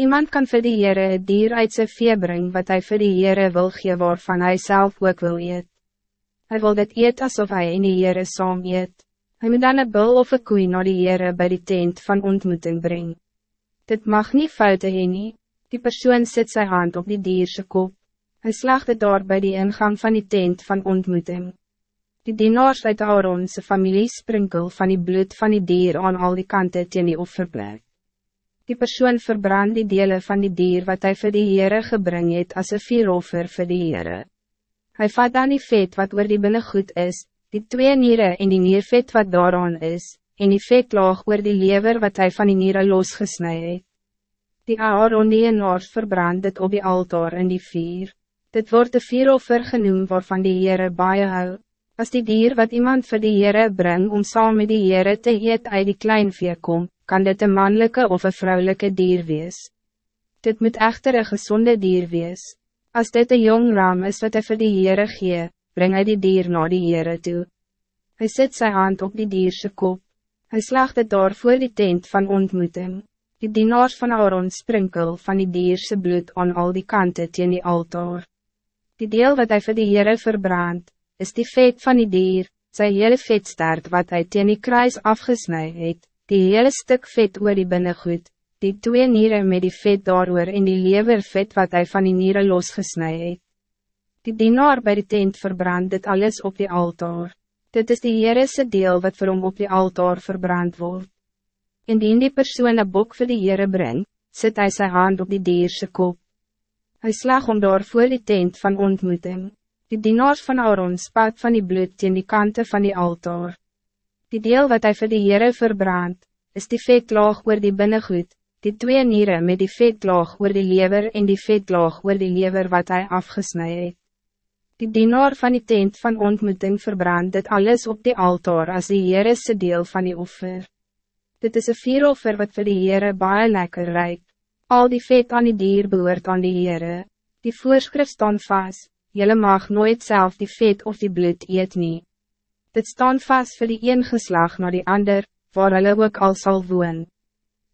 Iemand kan vir die Heere het dier uit sy vee bring wat hij vir die Heere wil gee waarvan hij zelf ook wil eet. Hij wil dit eet alsof hij in die Heere saam eet. Hy moet dan een bul of een koei naar die Heere bij die tent van ontmoeting brengen. Dit mag niet foute heen nie. Die persoon zet zijn hand op die dierse kop. Hij slaagt het daar bij die ingang van die tent van ontmoeting. Die dienaars uit Aaronse familie sprinkel van die bloed van die dier aan al die kanten teen die offerplek. Die persoon verbrand die delen van die dier wat hij voor die Heere gebring het as een vieroffer vir die Heere. Hy vat dan die vet wat oor die binnengoed is, die twee nieren en die niervet wat daaraan is, en die vetlaag oor die lever wat hij van die nieren losgesnij het. Die Aaron die enaars verbrand het op die altaar in die vier. Dit wordt de vieroffer genoemd waarvan die Heere baie hou. As die dier wat iemand voor die Heere bring om saam met die Heere te eet uit die kleinvee kom, kan dit een mannelijke of een vrouwelijke dier wees. Dit moet echter een gezonde dier wees. Als dit een jong ram is wat hij voor die Heere gee, breng hij die dier naar die Heere toe. Hij zet zijn hand op die dierse kop. Hij slaagt het door voor die tent van ontmoeting. Die dienaars van Aaron sprinkel van die dierse bloed aan al die kanten teen die altaar. Die deel wat hij voor die Heere verbrandt, is die vet van die dier, sy hele vetstaart wat hij teen die kruis afgesnij het, die hele stuk vet oor die binnengoed, die twee nieren met die vet daaroor en die levervet wat hij van die nieren losgesnij het. Die dienaar bij die tent verbrand dit alles op die altaar. Dit is die Heerese deel wat vir hom op die altaar verbrand wordt. Indien die persoon een bok vir die Heere bring, zet hij zijn hand op die dierse kop. Hij slag om daar voor die tent van ontmoeting. Die dienaars van Aaron spat van die bloed in die kanten van die altaar. Die deel wat hij voor de Heere verbrandt, is die vetlaag oor die binnengoed, die twee nieren met die vetlaag oor die lever en die vetlaag oor die lever wat hij afgesnij het. Die dienaar van die tent van ontmoeting verbrandt dit alles op die altaar als die Heerese deel van die offer. Dit is een vieroffer wat voor de Heere baie lekker rijk. Al die vet aan die dier behoort aan die Heere. Die voorschrift staan vast, jylle mag nooit zelf die vet of die bloed eet nie. Dit staan vast voor die een geslag naar die ander, waar hulle ook al sal woon.